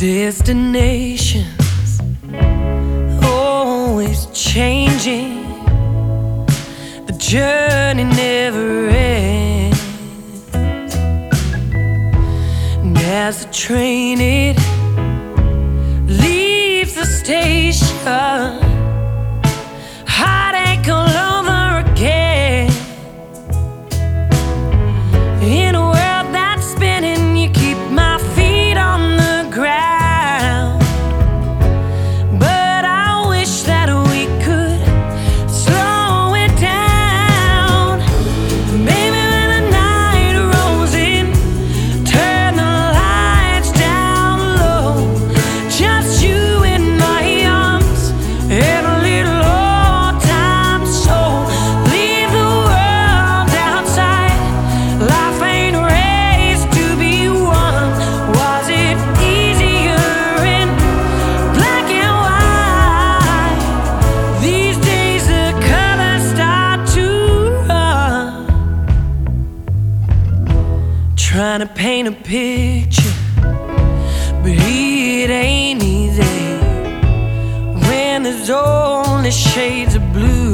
Destinations always changing. The journey never ends. And as the train it leaves the station. Trying to paint a picture, but it ain't easy when there's only shades of blue.